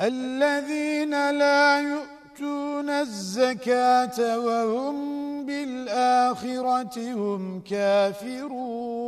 الذين لا يؤتون الزكاة وهم بالآخرة هم كافرون.